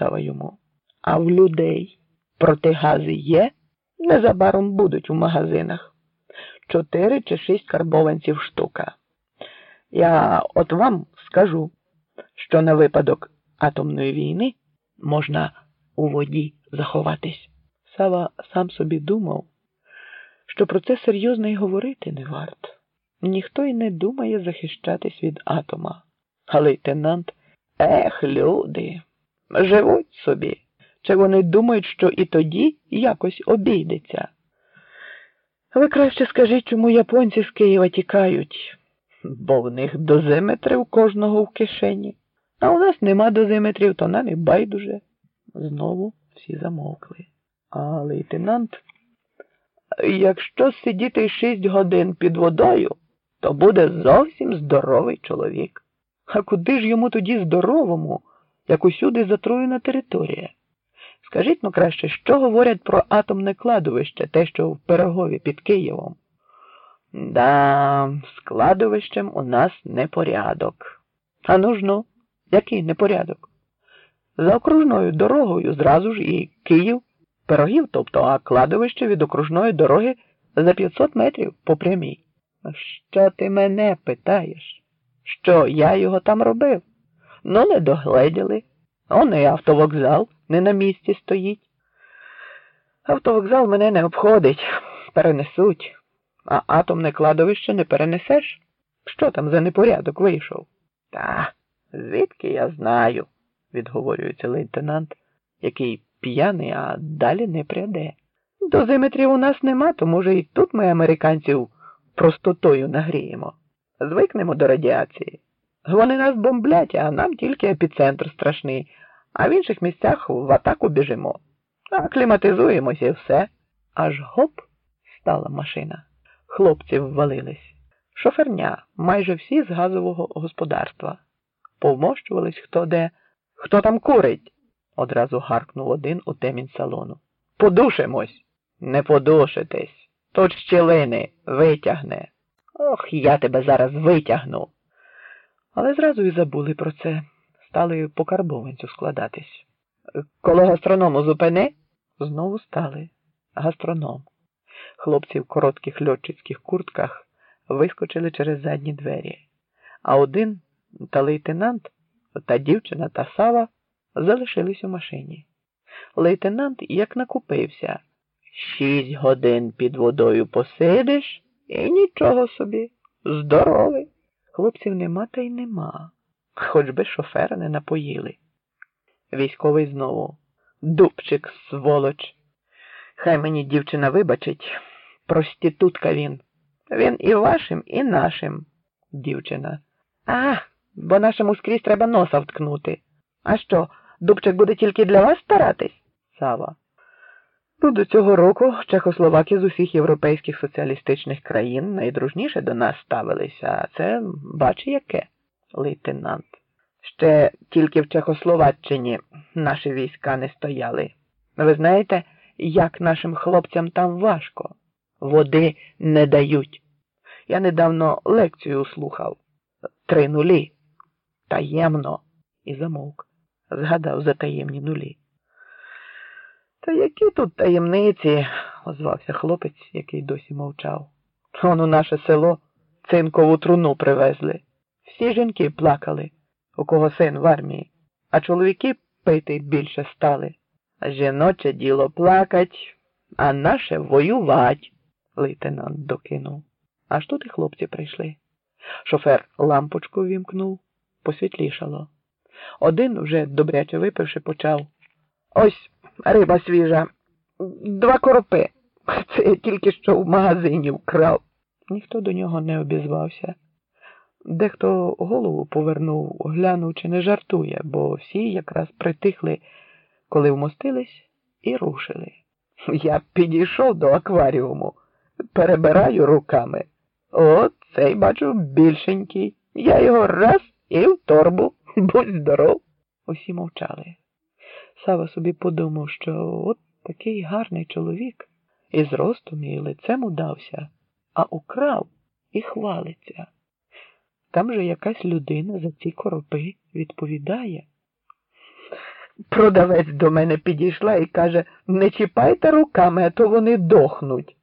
Сава йому. А в людей протигази є? Незабаром будуть у магазинах. Чотири чи шість карбованців штука. Я от вам скажу, що на випадок атомної війни можна у воді заховатись. Сава сам собі думав, що про це серйозно й говорити не варто. Ніхто й не думає захищатись від атома. А лейтенант, ех, люди, живуть собі. Чи вони думають, що і тоді якось обійдеться? Ви краще скажіть, чому японці з Києва тікають, бо в них дозиметри у кожного в кишені, а у нас нема дозиметрів, то нам і байдуже. Знову всі замовкли. А лейтенант, якщо сидіти шість годин під водою, то буде зовсім здоровий чоловік. А куди ж йому тоді здоровому, як усюди затруєна територія? Скажіть ну краще, що говорять про атомне кладовище, те, що в Пирогові під Києвом? Да, з кладовищем у нас непорядок. А ну ж ну, який непорядок? За окружною дорогою зразу ж і Київ, пирогів, тобто, а кладовище від окружної дороги за 500 метрів по прямій. Що ти мене питаєш? Що я його там робив? Ну, не догледіли. Он і автовокзал не на місці стоїть. Автовокзал мене не обходить, перенесуть, а атомне кладовище не перенесеш? Що там за непорядок вийшов? Та, звідки я знаю, відговорюється лейтенант, який п'яний, а далі не пряде. Дозиметрів у нас нема, то може і тут ми американців простотою нагріємо. Звикнемо до радіації. Вони нас бомблять, а нам тільки епіцентр страшний, а в інших місцях в атаку біжимо. Акліматизуємося і все. Аж гоп стала машина. Хлопці ввалились. Шоферня, майже всі з газового господарства. Повмощувались хто де. Хто там курить? одразу гаркнув один у темінь салону. Подушимось. Не подушитесь. Тут щілини витягне. Ох, я тебе зараз витягну. Але зразу і забули про це, стали по карбованцю складатись. Коло гастроному зупини? Знову стали. Гастроном. Хлопці в коротких льотчицьких куртках вискочили через задні двері, а один та лейтенант, та дівчина та сава залишились у машині. Лейтенант як накупився. Шість годин під водою посидиш і нічого собі. Здоровий. Хлопців нема та й нема, хоч би шофера не напоїли. Військовий знову. Дубчик, сволоч. Хай мені дівчина вибачить. Проститутка він. Він і вашим, і нашим. Дівчина. А, бо нашому скрізь треба носа вткнути. А що, Дубчик буде тільки для вас старатись? Сава. Ну, до цього року Чехословаки з усіх європейських соціалістичних країн найдружніше до нас ставилися, а це бачи яке, лейтенант. Ще тільки в Чехословаччині наші війська не стояли. Ви знаєте, як нашим хлопцям там важко? Води не дають. Я недавно лекцію слухав. Три нулі. Таємно. І замовк. Згадав за таємні нулі. Та які тут таємниці, озвався хлопець, який досі мовчав. Он у наше село цинкову труну привезли. Всі жінки плакали, у кого син в армії, а чоловіки пити більше стали. Жіноче діло плакать, а наше воювать, лейтенант докинув. Аж тут і хлопці прийшли. Шофер лампочку вімкнув, посвітлішало. Один, вже добряче випивши, почав. Ось риба свіжа, два коропи. Це я тільки що в магазині вкрав. Ніхто до нього не обізвався. Дехто голову повернув, глянув, чи не жартує, бо всі якраз притихли, коли вмостились і рушили. Я підійшов до акваріуму, перебираю руками. От цей бачу більшенький. Я його раз і в торбу. Будь здоров. Усі мовчали. Сава собі подумав, що от такий гарний чоловік і зростом, і лицем удався, а украв і хвалиться. Там же якась людина за ці коропи відповідає. Продавець до мене підійшла і каже, не чіпайте руками, а то вони дохнуть.